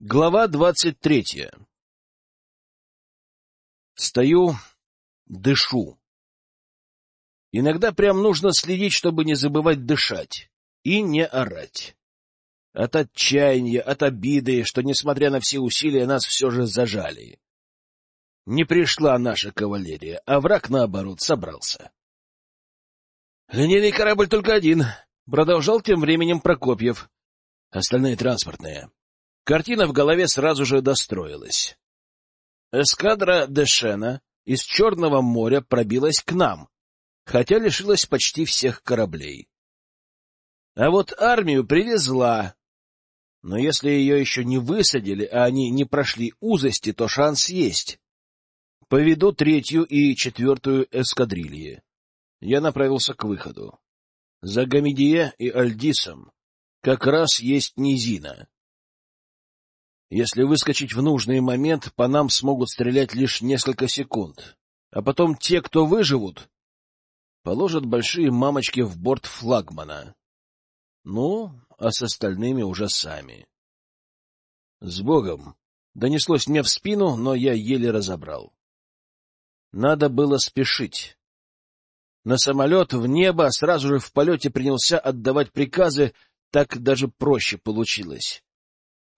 Глава двадцать третья. Стою, дышу. Иногда прям нужно следить, чтобы не забывать дышать и не орать. От отчаяния, от обиды, что, несмотря на все усилия, нас все же зажали. Не пришла наша кавалерия, а враг, наоборот, собрался. Линейный корабль только один, — продолжал тем временем Прокопьев. Остальные транспортные. Картина в голове сразу же достроилась. Эскадра Дешена из Черного моря пробилась к нам, хотя лишилась почти всех кораблей. А вот армию привезла. Но если ее еще не высадили, а они не прошли узости, то шанс есть. Поведу третью и четвертую эскадрильи. Я направился к выходу. За Гамедие и Альдисом как раз есть низина. Если выскочить в нужный момент, по нам смогут стрелять лишь несколько секунд. А потом те, кто выживут, положат большие мамочки в борт флагмана. Ну, а с остальными уже сами. С Богом! Донеслось мне в спину, но я еле разобрал. Надо было спешить. На самолет, в небо, сразу же в полете принялся отдавать приказы, так даже проще получилось.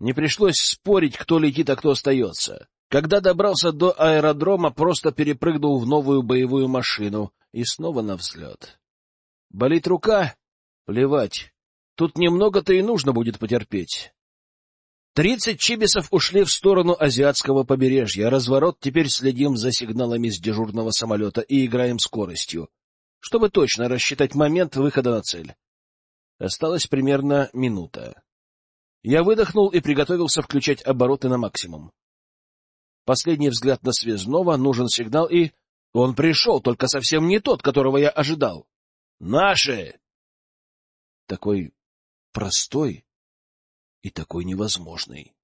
Не пришлось спорить, кто летит, а кто остается. Когда добрался до аэродрома, просто перепрыгнул в новую боевую машину и снова на взлет. Болит рука? Плевать. Тут немного-то и нужно будет потерпеть. Тридцать чибисов ушли в сторону азиатского побережья. Разворот теперь следим за сигналами с дежурного самолета и играем скоростью, чтобы точно рассчитать момент выхода на цель. Осталась примерно минута. Я выдохнул и приготовился включать обороты на максимум. Последний взгляд на связного, нужен сигнал, и... Он пришел, только совсем не тот, которого я ожидал. «Наши!» Такой простой и такой невозможный.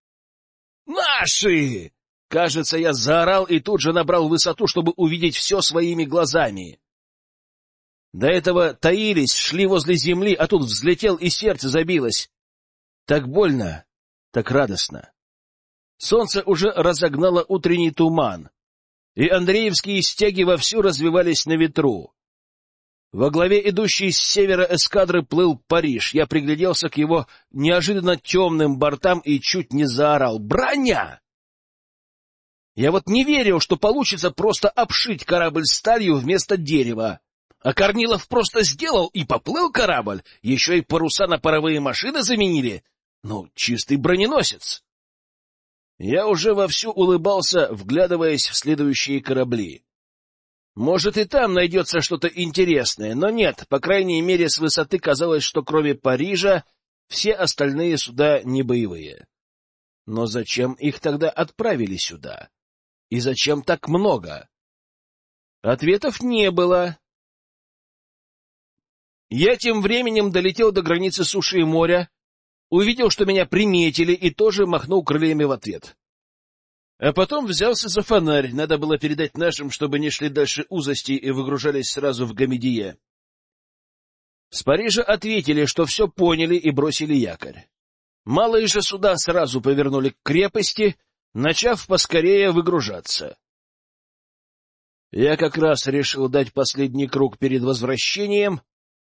«Наши!» Кажется, я заорал и тут же набрал высоту, чтобы увидеть все своими глазами. До этого таились, шли возле земли, а тут взлетел и сердце забилось. Так больно, так радостно. Солнце уже разогнало утренний туман, и Андреевские стяги вовсю развивались на ветру. Во главе идущей с севера эскадры плыл Париж. Я пригляделся к его неожиданно темным бортам и чуть не заорал. «Броня!» Я вот не верил, что получится просто обшить корабль сталью вместо дерева. А Корнилов просто сделал и поплыл корабль, еще и паруса на паровые машины заменили. Ну, чистый броненосец. Я уже вовсю улыбался, вглядываясь в следующие корабли. Может, и там найдется что-то интересное, но нет, по крайней мере, с высоты казалось, что кроме Парижа все остальные суда не боевые. Но зачем их тогда отправили сюда? И зачем так много? Ответов не было. Я тем временем долетел до границы суши и моря, увидел, что меня приметили, и тоже махнул крыльями в ответ. А потом взялся за фонарь, надо было передать нашим, чтобы не шли дальше узости и выгружались сразу в Гамедие. С Парижа ответили, что все поняли и бросили якорь. Малые же суда сразу повернули к крепости, начав поскорее выгружаться. Я как раз решил дать последний круг перед возвращением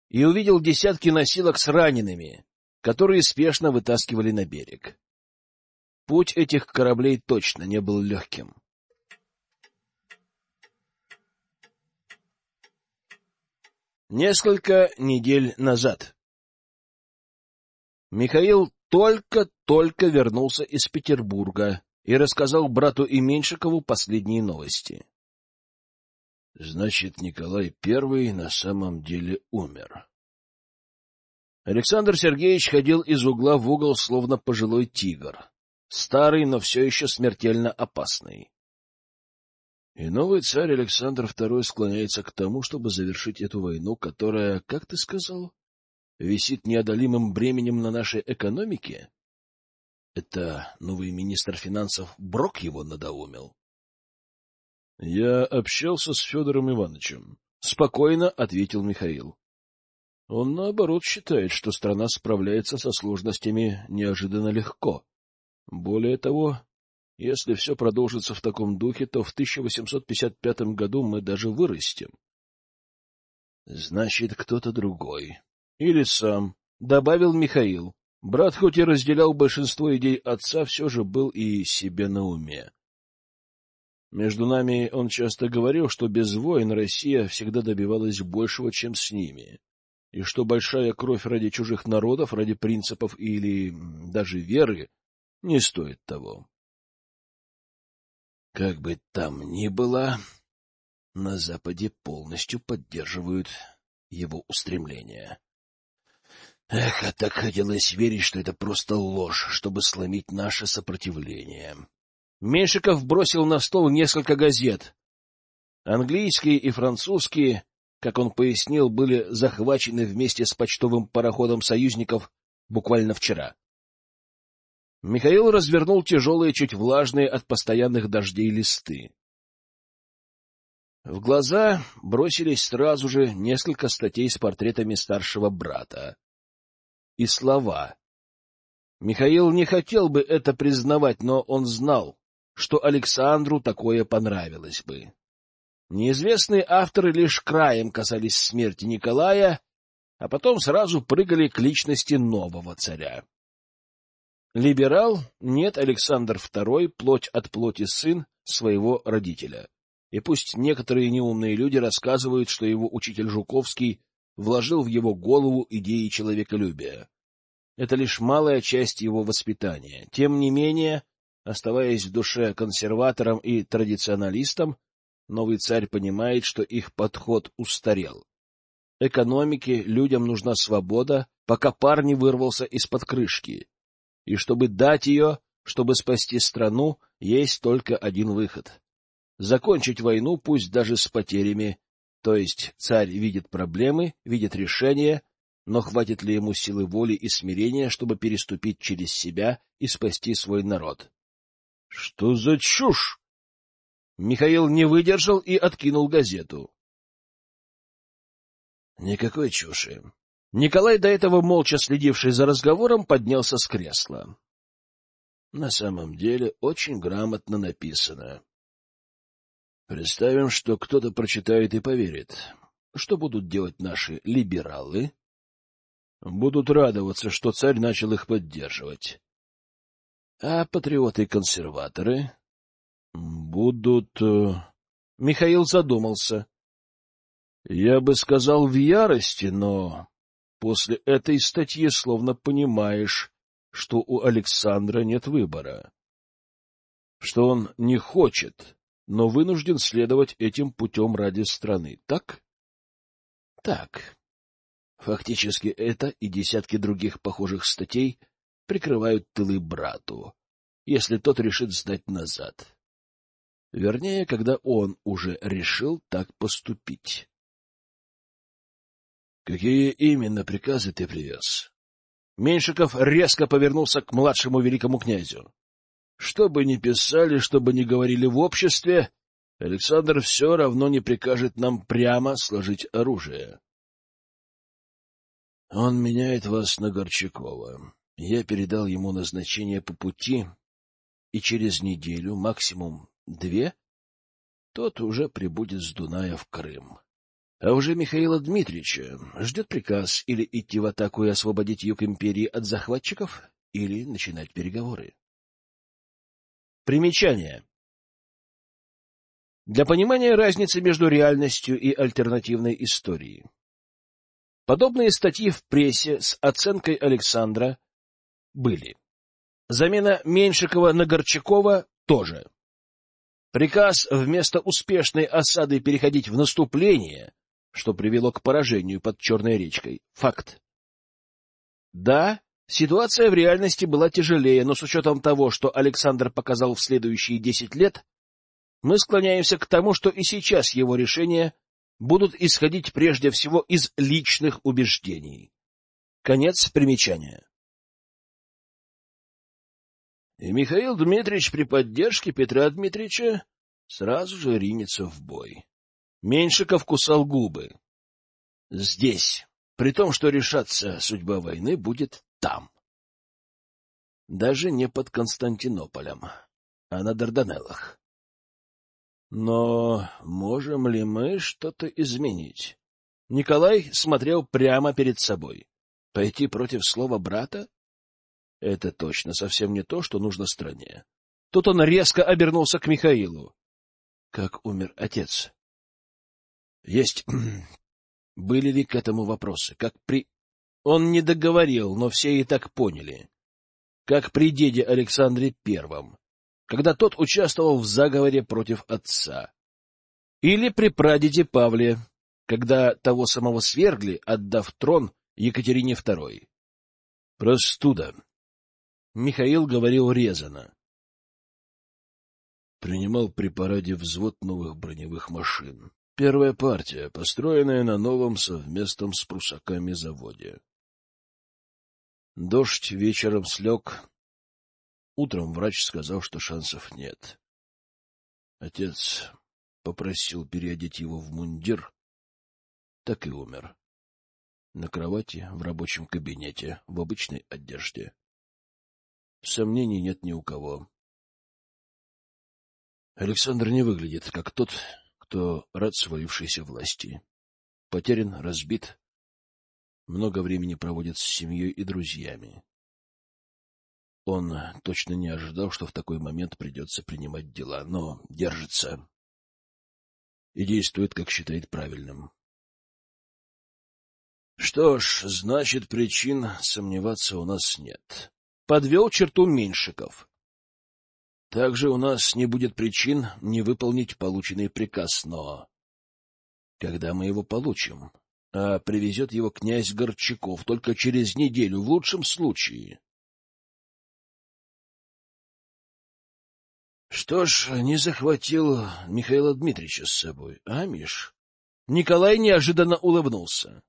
и увидел десятки носилок с ранеными которые спешно вытаскивали на берег. Путь этих кораблей точно не был легким. Несколько недель назад Михаил только-только вернулся из Петербурга и рассказал брату и Меньшикову последние новости. Значит, Николай I на самом деле умер. Александр Сергеевич ходил из угла в угол, словно пожилой тигр. Старый, но все еще смертельно опасный. И новый царь Александр II склоняется к тому, чтобы завершить эту войну, которая, как ты сказал, висит неодолимым бременем на нашей экономике? Это новый министр финансов Брок его надоумил? Я общался с Федором Ивановичем. Спокойно ответил Михаил. Он, наоборот, считает, что страна справляется со сложностями неожиданно легко. Более того, если все продолжится в таком духе, то в 1855 году мы даже вырастем. Значит, кто-то другой. Или сам, — добавил Михаил. Брат, хоть и разделял большинство идей отца, все же был и себе на уме. Между нами он часто говорил, что без войн Россия всегда добивалась большего, чем с ними, и что большая кровь ради чужих народов, ради принципов или даже веры не стоит того. Как бы там ни было, на Западе полностью поддерживают его устремления. Эх, а так хотелось верить, что это просто ложь, чтобы сломить наше сопротивление. Меньшиков бросил на стол несколько газет. Английские и французские, как он пояснил, были захвачены вместе с почтовым пароходом союзников буквально вчера. Михаил развернул тяжелые, чуть влажные от постоянных дождей листы. В глаза бросились сразу же несколько статей с портретами старшего брата. И слова. Михаил не хотел бы это признавать, но он знал, что Александру такое понравилось бы. Неизвестные авторы лишь краем касались смерти Николая, а потом сразу прыгали к личности нового царя. Либерал, нет, Александр II, плоть от плоти сын своего родителя. И пусть некоторые неумные люди рассказывают, что его учитель Жуковский вложил в его голову идеи человеколюбия. Это лишь малая часть его воспитания. Тем не менее, оставаясь в душе консерватором и традиционалистом, новый царь понимает, что их подход устарел. Экономике людям нужна свобода, пока пар не вырвался из-под крышки. И чтобы дать ее, чтобы спасти страну, есть только один выход закончить войну, пусть даже с потерями, то есть царь видит проблемы, видит решения, но хватит ли ему силы воли и смирения, чтобы переступить через себя и спасти свой народ? — Что за чушь? Михаил не выдержал и откинул газету. — Никакой чуши. Николай, до этого молча следивший за разговором, поднялся с кресла. — На самом деле очень грамотно написано. Представим, что кто-то прочитает и поверит. Что будут делать наши либералы? Будут радоваться, что царь начал их поддерживать. А патриоты-консерваторы будут... Э, Михаил задумался. Я бы сказал в ярости, но после этой статьи словно понимаешь, что у Александра нет выбора, что он не хочет но вынужден следовать этим путем ради страны, так? Так. Фактически это и десятки других похожих статей прикрывают тылы брату, если тот решит сдать назад. Вернее, когда он уже решил так поступить. — Какие именно приказы ты привез? Меньшиков резко повернулся к младшему великому князю. Что бы ни писали, что бы ни говорили в обществе, Александр все равно не прикажет нам прямо сложить оружие. Он меняет вас на Горчакова. Я передал ему назначение по пути, и через неделю, максимум две, тот уже прибудет с Дуная в Крым. А уже Михаила Дмитриевича ждет приказ или идти в атаку и освободить юг империи от захватчиков, или начинать переговоры. Примечание. Для понимания разницы между реальностью и альтернативной историей. Подобные статьи в прессе с оценкой Александра были. Замена Меньшикова на Горчакова тоже. Приказ вместо успешной осады переходить в наступление, что привело к поражению под Черной речкой. Факт. Да, Ситуация в реальности была тяжелее, но с учетом того, что Александр показал в следующие десять лет, мы склоняемся к тому, что и сейчас его решения будут исходить прежде всего из личных убеждений. Конец примечания. И Михаил Дмитриевич при поддержке Петра Дмитриевича сразу же ринется в бой. Меньшиков кусал губы. Здесь, при том, что решаться судьба войны будет там. Даже не под Константинополем, а на Дарданеллах. Но можем ли мы что-то изменить? Николай смотрел прямо перед собой. Пойти против слова брата? Это точно совсем не то, что нужно стране. Тут он резко обернулся к Михаилу. Как умер отец? Есть. Были ли к этому вопросы? Как при... Он не договорил, но все и так поняли. Как при деде Александре Первом, когда тот участвовал в заговоре против отца. Или при прадеде Павле, когда того самого свергли, отдав трон Екатерине II. Простуда. Михаил говорил резано. Принимал при параде взвод новых броневых машин. Первая партия, построенная на новом совместном с прусаками заводе. Дождь вечером слег. Утром врач сказал, что шансов нет. Отец попросил переодеть его в мундир, так и умер. На кровати, в рабочем кабинете, в обычной одежде. Сомнений нет ни у кого. Александр не выглядит, как тот, кто рад свалившейся власти. Потерян, разбит, много времени проводит с семьей и друзьями. Он точно не ожидал, что в такой момент придется принимать дела, но держится и действует, как считает правильным. Что ж, значит, причин сомневаться у нас нет. Подвел черту Меньшиков. Также у нас не будет причин не выполнить полученный приказ, но... Когда мы его получим? А привезет его князь Горчаков только через неделю, в лучшем случае. Что ж, не захватил Михаила Дмитриевича с собой, а, Миш? Николай неожиданно улыбнулся.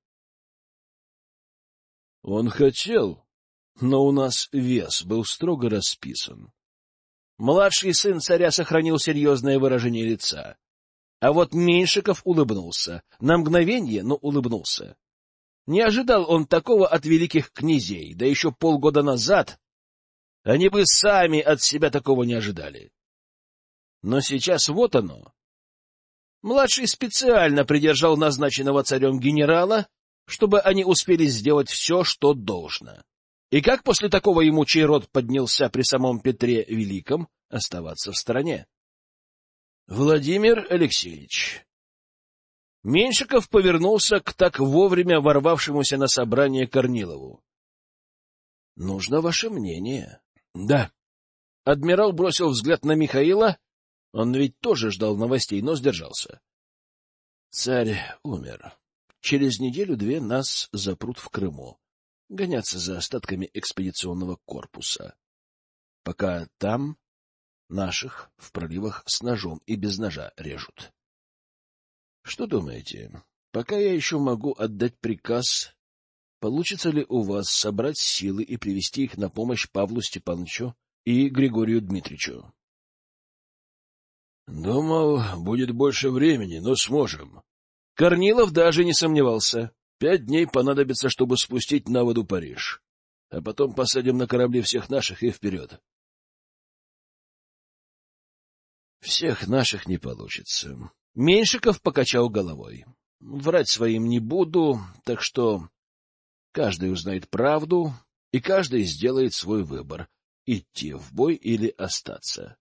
Он хотел, но у нас вес был строго расписан. Младший сын царя сохранил серьезное выражение лица. А вот Меньшиков улыбнулся. На мгновение, но улыбнулся. Не ожидал он такого от великих князей, да еще полгода назад они бы сами от себя такого не ожидали. Но сейчас вот оно. Младший специально придержал назначенного царем генерала, чтобы они успели сделать все, что должно. И как после такого ему чей род поднялся при самом Петре Великом, оставаться в стороне? Владимир Алексеевич. Меньшиков повернулся к так вовремя ворвавшемуся на собрание Корнилову. — Нужно ваше мнение. — Да. Адмирал бросил взгляд на Михаила. Он ведь тоже ждал новостей, но сдержался. Царь умер. Через неделю-две нас запрут в Крыму гоняться за остатками экспедиционного корпуса. Пока там наших в проливах с ножом и без ножа режут. Что думаете, пока я еще могу отдать приказ, получится ли у вас собрать силы и привести их на помощь Павлу Степановичу и Григорию Дмитриевичу? Думал, будет больше времени, но сможем. Корнилов даже не сомневался. Пять дней понадобится, чтобы спустить на воду Париж. А потом посадим на корабли всех наших и вперед. Всех наших не получится. Меньшиков покачал головой. Врать своим не буду, так что каждый узнает правду, и каждый сделает свой выбор — идти в бой или остаться.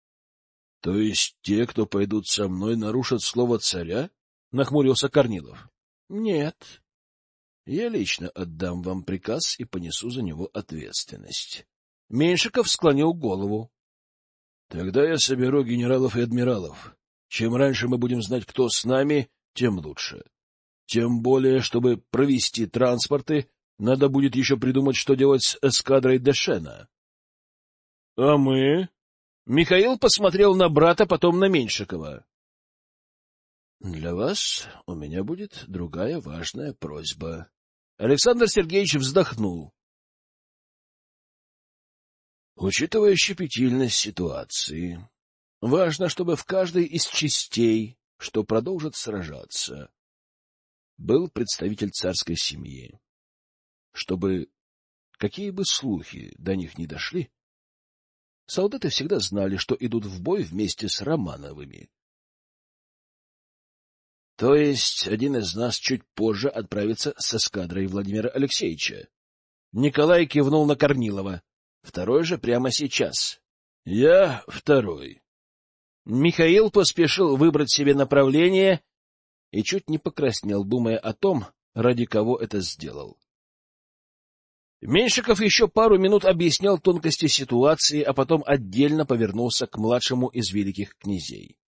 — То есть те, кто пойдут со мной, нарушат слово царя? — нахмурился Корнилов. Нет. Я лично отдам вам приказ и понесу за него ответственность. Меньшиков склонил голову. Тогда я соберу генералов и адмиралов. Чем раньше мы будем знать, кто с нами, тем лучше. Тем более, чтобы провести транспорты, надо будет еще придумать, что делать с эскадрой Дешена. — А мы? Михаил посмотрел на брата, потом на Меньшикова. Для вас у меня будет другая важная просьба. Александр Сергеевич вздохнул. Учитывая щепетильность ситуации, важно, чтобы в каждой из частей, что продолжат сражаться, был представитель царской семьи, чтобы Какие бы слухи до них не дошли, солдаты всегда знали, что идут в бой вместе с Романовыми. То есть один из нас чуть позже отправится с эскадрой Владимира Алексеевича. Николай кивнул на Корнилова. Второй же прямо сейчас. Я второй. Михаил поспешил выбрать себе направление и чуть не покраснел, думая о том, ради кого это сделал. Меньшиков еще пару минут объяснял тонкости ситуации, а потом отдельно повернулся к младшему из великих князей. —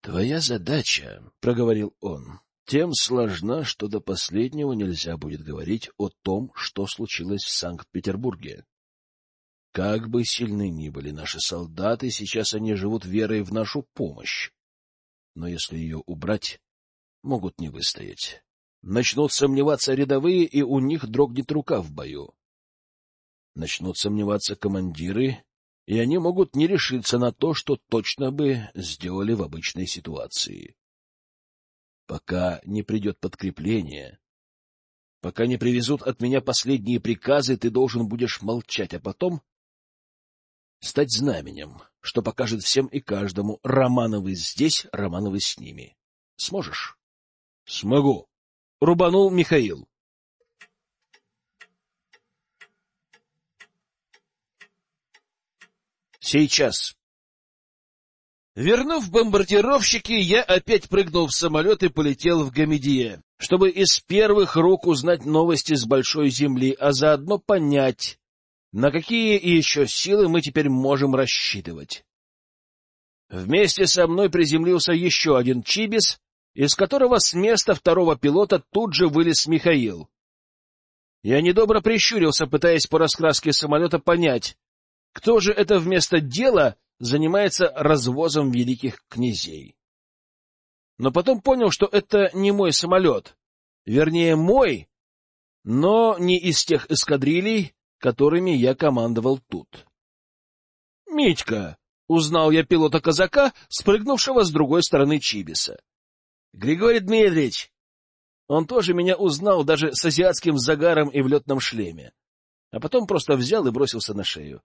Твоя задача, — проговорил он, — тем сложна, что до последнего нельзя будет говорить о том, что случилось в Санкт-Петербурге. Как бы сильны ни были наши солдаты, сейчас они живут верой в нашу помощь. Но если ее убрать, могут не выстоять. Начнут сомневаться рядовые, и у них дрогнет рука в бою. Начнут сомневаться командиры, и они могут не решиться на то, что точно бы сделали в обычной ситуации. Пока не придет подкрепление, пока не привезут от меня последние приказы, ты должен будешь молчать, а потом стать знаменем, что покажет всем и каждому, Романовы здесь, Романовы с ними. Сможешь? — Смогу, — рубанул Михаил. Сейчас. Вернув бомбардировщики, я опять прыгнул в самолет и полетел в Гамедие, чтобы из первых рук узнать новости с Большой Земли, а заодно понять, на какие еще силы мы теперь можем рассчитывать. Вместе со мной приземлился еще один Чибис, из которого с места второго пилота тут же вылез Михаил. Я недобро прищурился, пытаясь по раскраске самолета понять, кто же это вместо дела занимается развозом великих князей? Но потом понял, что это не мой самолет. Вернее, мой, но не из тех эскадрилей, которыми я командовал тут. «Митька!» — узнал я пилота-казака, спрыгнувшего с другой стороны Чибиса. «Григорий Дмитриевич!» Он тоже меня узнал даже с азиатским загаром и в летном шлеме, а потом просто взял и бросился на шею.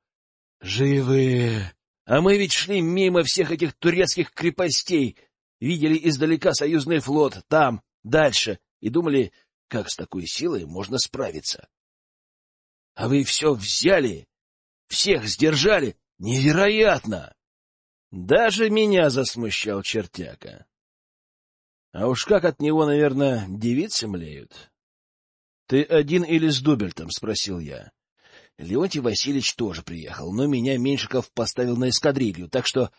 Живы! А мы ведь шли мимо всех этих турецких крепостей, видели издалека союзный флот, там, дальше, и думали, как с такой силой можно справиться. А вы все взяли, всех сдержали. Невероятно! Даже меня засмущал чертяка. А уж как от него, наверное, девицы млеют. — Ты один или с Дубельтом? — спросил я. Леонтий Васильевич тоже приехал, но меня Меньшиков поставил на эскадрилью, так что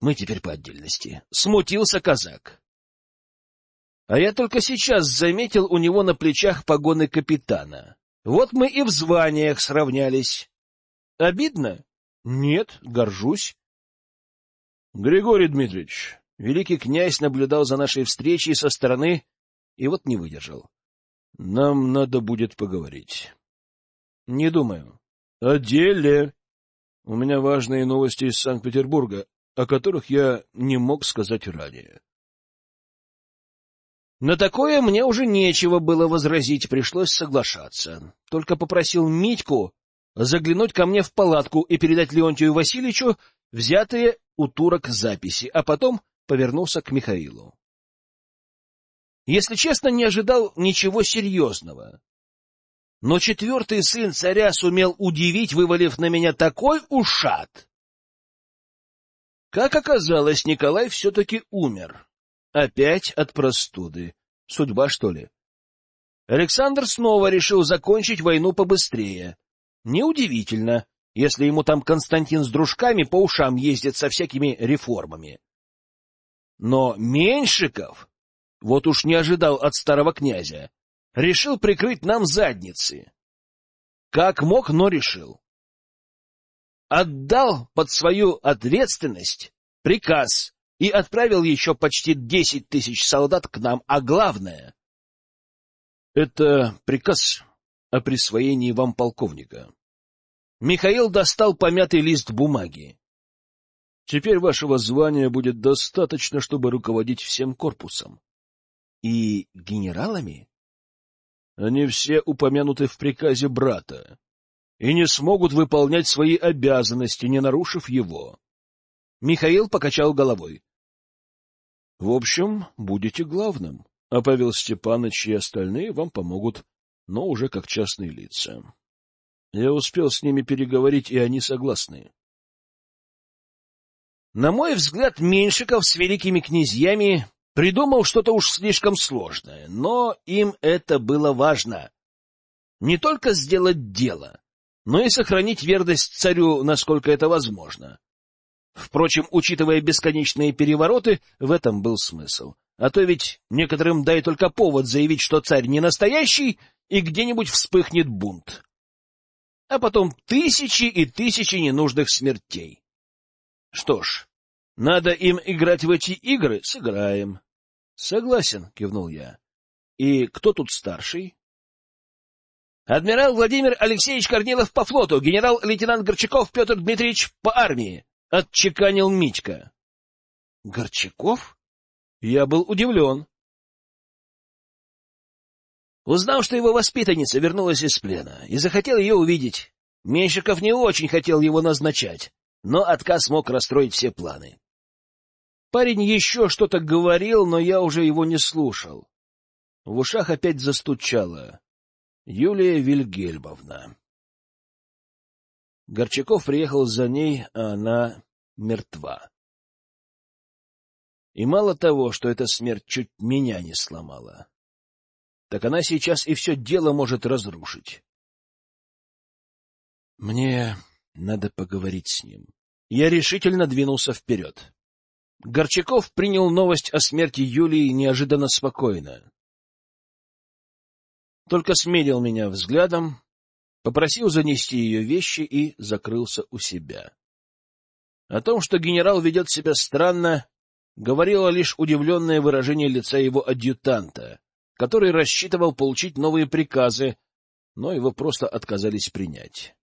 мы теперь по отдельности. Смутился казак. А я только сейчас заметил у него на плечах погоны капитана. Вот мы и в званиях сравнялись. Обидно? Нет, горжусь. Григорий Дмитриевич, великий князь наблюдал за нашей встречей со стороны и вот не выдержал. Нам надо будет поговорить. — Не думаю. — О деле. У меня важные новости из Санкт-Петербурга, о которых я не мог сказать ранее. На такое мне уже нечего было возразить, пришлось соглашаться. Только попросил Митьку заглянуть ко мне в палатку и передать Леонтию Васильевичу взятые у турок записи, а потом повернулся к Михаилу. Если честно, не ожидал ничего серьезного. Но четвертый сын царя сумел удивить, вывалив на меня такой ушат. Как оказалось, Николай все-таки умер. Опять от простуды. Судьба, что ли? Александр снова решил закончить войну побыстрее. Неудивительно, если ему там Константин с дружками по ушам ездит со всякими реформами. Но Меньшиков вот уж не ожидал от старого князя решил прикрыть нам задницы. Как мог, но решил. Отдал под свою ответственность приказ и отправил еще почти десять тысяч солдат к нам, а главное — это приказ о присвоении вам полковника. Михаил достал помятый лист бумаги. Теперь вашего звания будет достаточно, чтобы руководить всем корпусом. И генералами? Они все упомянуты в приказе брата. и не смогут выполнять свои обязанности, не нарушив его. Михаил покачал головой. — В общем, будете главным, а Павел Степанович и остальные вам помогут, но уже как частные лица. Я успел с ними переговорить, и они согласны. На мой взгляд, Меньшиков с великими князьями придумал что-то уж слишком сложное, но им это было важно. Не только сделать дело, но и сохранить верность царю, насколько это возможно. Впрочем, учитывая бесконечные перевороты, в этом был смысл. А то ведь некоторым дай только повод заявить, что царь не настоящий, и где-нибудь вспыхнет бунт. А потом тысячи и тысячи ненужных смертей. Что ж, надо им играть в эти игры, сыграем. Согласен, кивнул я. И кто тут старший? Адмирал Владимир Алексеевич Корнилов по флоту, генерал-лейтенант Горчаков Петр Дмитриевич по армии, отчеканил Митька. Горчаков? Я был удивлен. Узнал, что его воспитанница вернулась из плена, и захотел ее увидеть. Меньшиков не очень хотел его назначать но отказ мог расстроить все планы. Парень еще что-то говорил, но я уже его не слушал. В ушах опять застучало. Юлия Вильгельмовна. Горчаков приехал за ней, а она мертва. И мало того, что эта смерть чуть меня не сломала, так она сейчас и все дело может разрушить. Мне надо поговорить с ним. Я решительно двинулся вперед. Горчаков принял новость о смерти Юлии неожиданно спокойно. Только смерил меня взглядом, попросил занести ее вещи и закрылся у себя. О том, что генерал ведет себя странно, говорило лишь удивленное выражение лица его адъютанта, который рассчитывал получить новые приказы, но его просто отказались принять.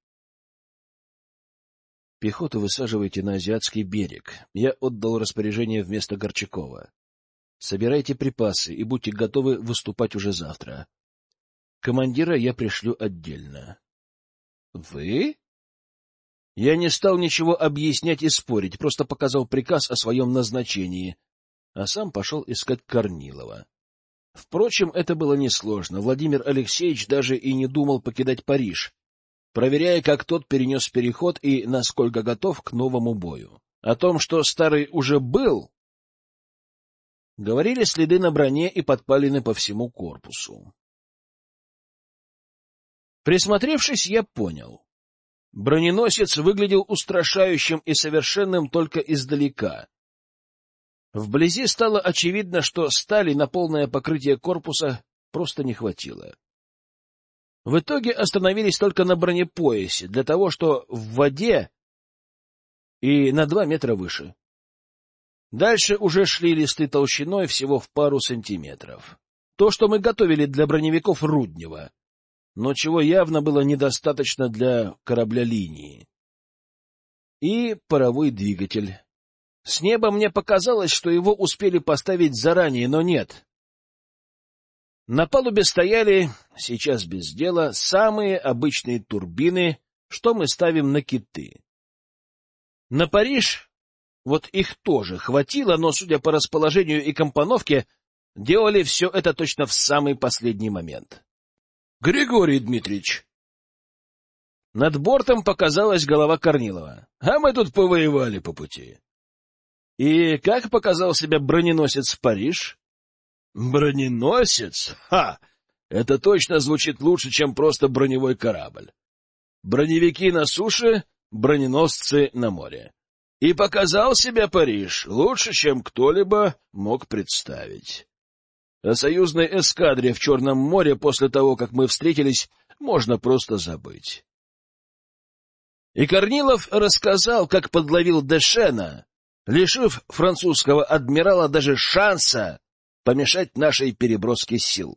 Пехоту высаживайте на Азиатский берег. Я отдал распоряжение вместо Горчакова. Собирайте припасы и будьте готовы выступать уже завтра. Командира я пришлю отдельно. — Вы? Я не стал ничего объяснять и спорить, просто показал приказ о своем назначении, а сам пошел искать Корнилова. Впрочем, это было несложно. Владимир Алексеевич даже и не думал покидать Париж проверяя, как тот перенес переход и насколько готов к новому бою. О том, что старый уже был, говорили следы на броне и подпалины по всему корпусу. Присмотревшись, я понял. Броненосец выглядел устрашающим и совершенным только издалека. Вблизи стало очевидно, что стали на полное покрытие корпуса просто не хватило. В итоге остановились только на бронепоясе, для того, что в воде и на два метра выше. Дальше уже шли листы толщиной всего в пару сантиметров. То, что мы готовили для броневиков Руднева, но чего явно было недостаточно для корабля линии. И паровой двигатель. С неба мне показалось, что его успели поставить заранее, но нет. На палубе стояли, сейчас без дела, самые обычные турбины, что мы ставим на киты. На Париж вот их тоже хватило, но, судя по расположению и компоновке, делали все это точно в самый последний момент. — Григорий Дмитриевич! Над бортом показалась голова Корнилова. А мы тут повоевали по пути. И как показал себя броненосец Париж? Броненосец? Ха! Это точно звучит лучше, чем просто броневой корабль. Броневики на суше, броненосцы на море. И показал себя Париж лучше, чем кто-либо мог представить. О союзной эскадре в Черном море после того, как мы встретились, можно просто забыть. И Корнилов рассказал, как подловил Дешена, лишив французского адмирала даже шанса помешать нашей переброске сил.